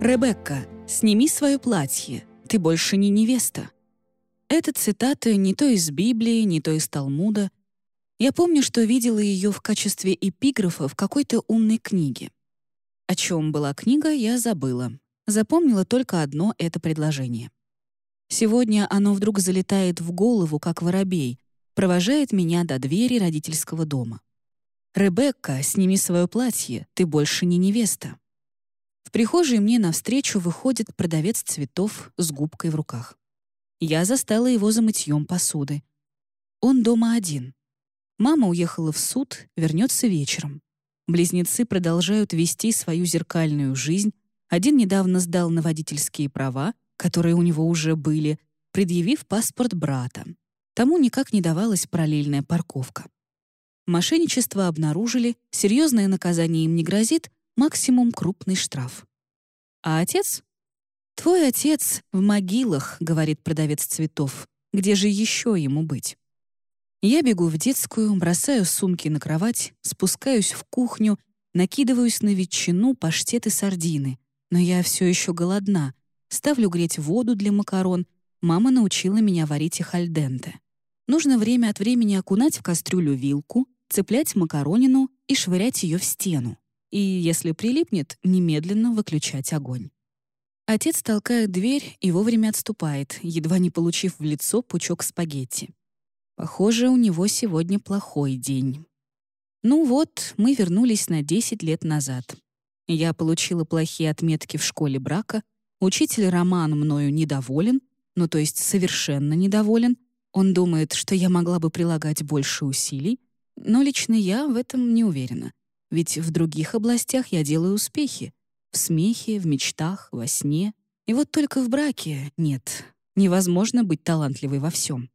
«Ребекка, сними свое платье, ты больше не невеста». Эта цитата не то из Библии, не то из Талмуда. Я помню, что видела ее в качестве эпиграфа в какой-то умной книге. О чем была книга, я забыла. Запомнила только одно это предложение. Сегодня оно вдруг залетает в голову, как воробей, провожает меня до двери родительского дома. «Ребекка, сними свое платье, ты больше не невеста». В прихожей мне навстречу выходит продавец цветов с губкой в руках. Я застала его за мытьем посуды. Он дома один. Мама уехала в суд, вернется вечером. Близнецы продолжают вести свою зеркальную жизнь. Один недавно сдал на водительские права, которые у него уже были, предъявив паспорт брата. Тому никак не давалась параллельная парковка. Мошенничество обнаружили, серьезное наказание им не грозит, максимум крупный штраф. А отец? «Твой отец в могилах», — говорит продавец цветов. «Где же еще ему быть?» Я бегу в детскую, бросаю сумки на кровать, спускаюсь в кухню, накидываюсь на ветчину, паштет и сардины. Но я все еще голодна. Ставлю греть воду для макарон. Мама научила меня варить их альденте. Нужно время от времени окунать в кастрюлю вилку, цеплять макаронину и швырять ее в стену. И, если прилипнет, немедленно выключать огонь. Отец толкает дверь и вовремя отступает, едва не получив в лицо пучок спагетти. Похоже, у него сегодня плохой день. Ну вот, мы вернулись на 10 лет назад. Я получила плохие отметки в школе брака, учитель Роман мною недоволен, ну то есть совершенно недоволен. Он думает, что я могла бы прилагать больше усилий, но лично я в этом не уверена. Ведь в других областях я делаю успехи. В смехе, в мечтах, во сне. И вот только в браке нет. Невозможно быть талантливой во всем.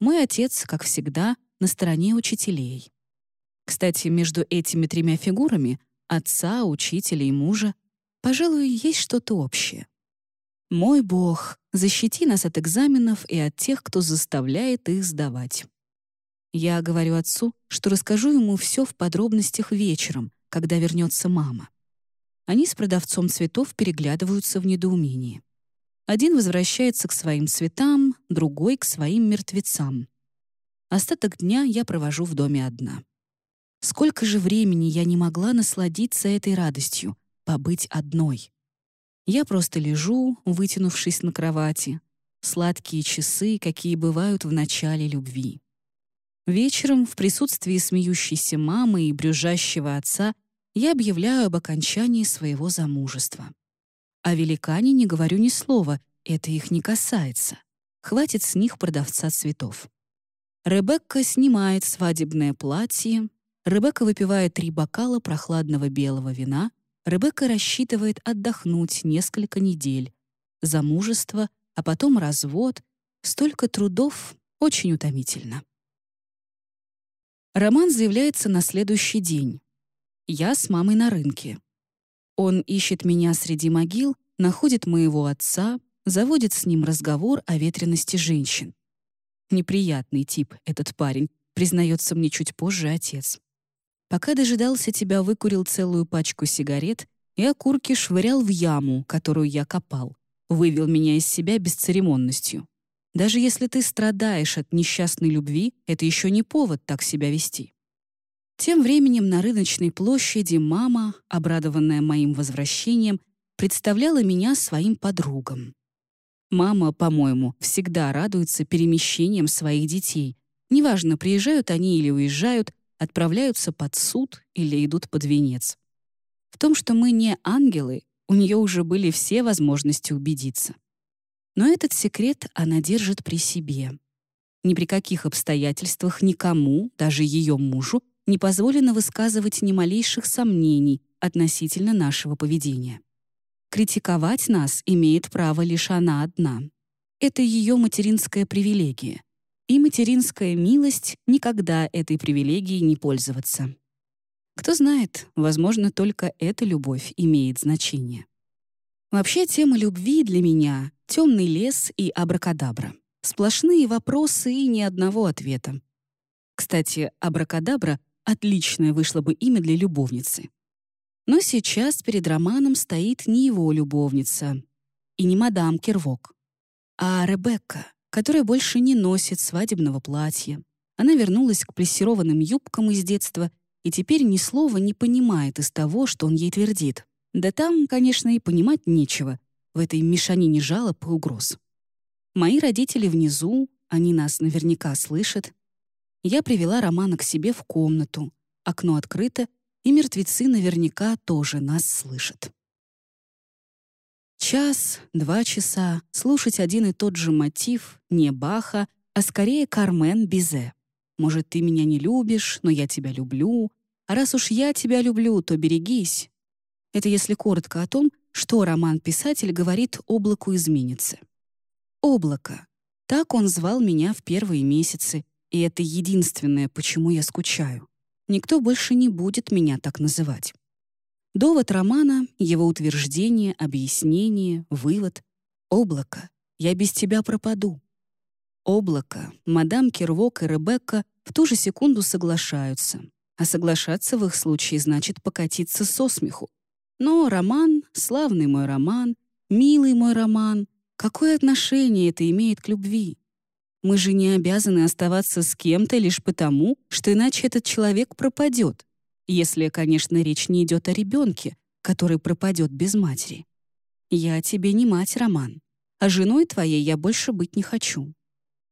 Мой отец, как всегда, на стороне учителей. Кстати, между этими тремя фигурами — отца, учителя и мужа — пожалуй, есть что-то общее. Мой Бог, защити нас от экзаменов и от тех, кто заставляет их сдавать. Я говорю отцу, что расскажу ему все в подробностях вечером, когда вернется мама. Они с продавцом цветов переглядываются в недоумении. Один возвращается к своим цветам, другой — к своим мертвецам. Остаток дня я провожу в доме одна. Сколько же времени я не могла насладиться этой радостью, побыть одной. Я просто лежу, вытянувшись на кровати. Сладкие часы, какие бывают в начале любви. Вечером, в присутствии смеющейся мамы и брюжащего отца, я объявляю об окончании своего замужества. О великане не говорю ни слова, это их не касается. Хватит с них продавца цветов. Ребекка снимает свадебное платье, Ребекка выпивает три бокала прохладного белого вина, Ребекка рассчитывает отдохнуть несколько недель. Замужество, а потом развод. Столько трудов очень утомительно. Роман заявляется на следующий день. Я с мамой на рынке. Он ищет меня среди могил, находит моего отца, заводит с ним разговор о ветренности женщин. Неприятный тип этот парень, признается мне чуть позже отец. Пока дожидался тебя, выкурил целую пачку сигарет и окурки швырял в яму, которую я копал. Вывел меня из себя бесцеремонностью. Даже если ты страдаешь от несчастной любви, это еще не повод так себя вести. Тем временем на рыночной площади мама, обрадованная моим возвращением, представляла меня своим подругам. Мама, по-моему, всегда радуется перемещениям своих детей. Неважно, приезжают они или уезжают, отправляются под суд или идут под венец. В том, что мы не ангелы, у нее уже были все возможности убедиться. Но этот секрет она держит при себе. Ни при каких обстоятельствах никому, даже ее мужу, не позволено высказывать ни малейших сомнений относительно нашего поведения. Критиковать нас имеет право лишь она одна. Это ее материнская привилегия. И материнская милость никогда этой привилегией не пользоваться. Кто знает, возможно, только эта любовь имеет значение. Вообще, тема любви для меня — темный лес и абракадабра. Сплошные вопросы и ни одного ответа. Кстати, абракадабра Отличное вышло бы имя для любовницы. Но сейчас перед Романом стоит не его любовница и не мадам Кирвок, а Ребекка, которая больше не носит свадебного платья. Она вернулась к плессированным юбкам из детства и теперь ни слова не понимает из того, что он ей твердит. Да там, конечно, и понимать нечего в этой мешанине жалоб и угроз. Мои родители внизу, они нас наверняка слышат. Я привела Романа к себе в комнату. Окно открыто, и мертвецы наверняка тоже нас слышат. Час, два часа слушать один и тот же мотив, не Баха, а скорее Кармен Бизе. Может, ты меня не любишь, но я тебя люблю. А раз уж я тебя люблю, то берегись. Это если коротко о том, что роман-писатель говорит облаку изменится. Облако. Так он звал меня в первые месяцы, и это единственное, почему я скучаю. Никто больше не будет меня так называть. Довод романа, его утверждение, объяснение, вывод. Облако. Я без тебя пропаду. Облако, мадам Кирвок и Ребекка в ту же секунду соглашаются. А соглашаться в их случае значит покатиться со смеху. Но роман, славный мой роман, милый мой роман, какое отношение это имеет к любви? Мы же не обязаны оставаться с кем-то лишь потому, что иначе этот человек пропадет. Если, конечно, речь не идет о ребенке, который пропадет без матери. Я тебе не мать, Роман, а женой твоей я больше быть не хочу.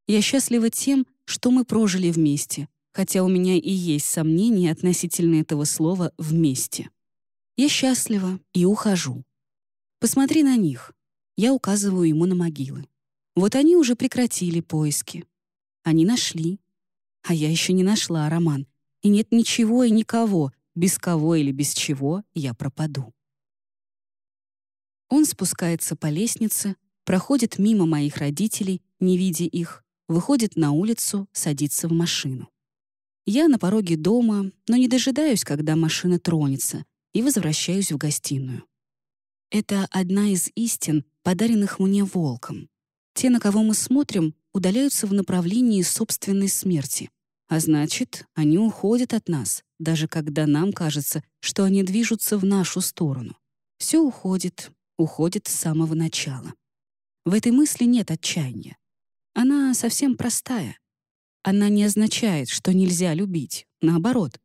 Я счастлива тем, что мы прожили вместе, хотя у меня и есть сомнения относительно этого слова «вместе». Я счастлива и ухожу. Посмотри на них. Я указываю ему на могилы. Вот они уже прекратили поиски. Они нашли. А я еще не нашла роман. И нет ничего и никого, без кого или без чего я пропаду. Он спускается по лестнице, проходит мимо моих родителей, не видя их, выходит на улицу, садится в машину. Я на пороге дома, но не дожидаюсь, когда машина тронется, и возвращаюсь в гостиную. Это одна из истин, подаренных мне волком. Те, на кого мы смотрим, удаляются в направлении собственной смерти. А значит, они уходят от нас, даже когда нам кажется, что они движутся в нашу сторону. Все уходит, уходит с самого начала. В этой мысли нет отчаяния. Она совсем простая. Она не означает, что нельзя любить. Наоборот.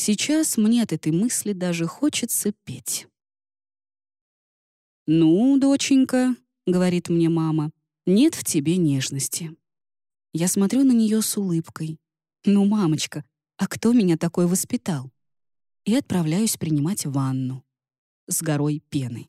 Сейчас мне от этой мысли даже хочется петь. «Ну, доченька», — говорит мне мама, нет в тебе нежности. Я смотрю на нее с улыбкой. Ну, мамочка, а кто меня такой воспитал? И отправляюсь принимать ванну с горой пены.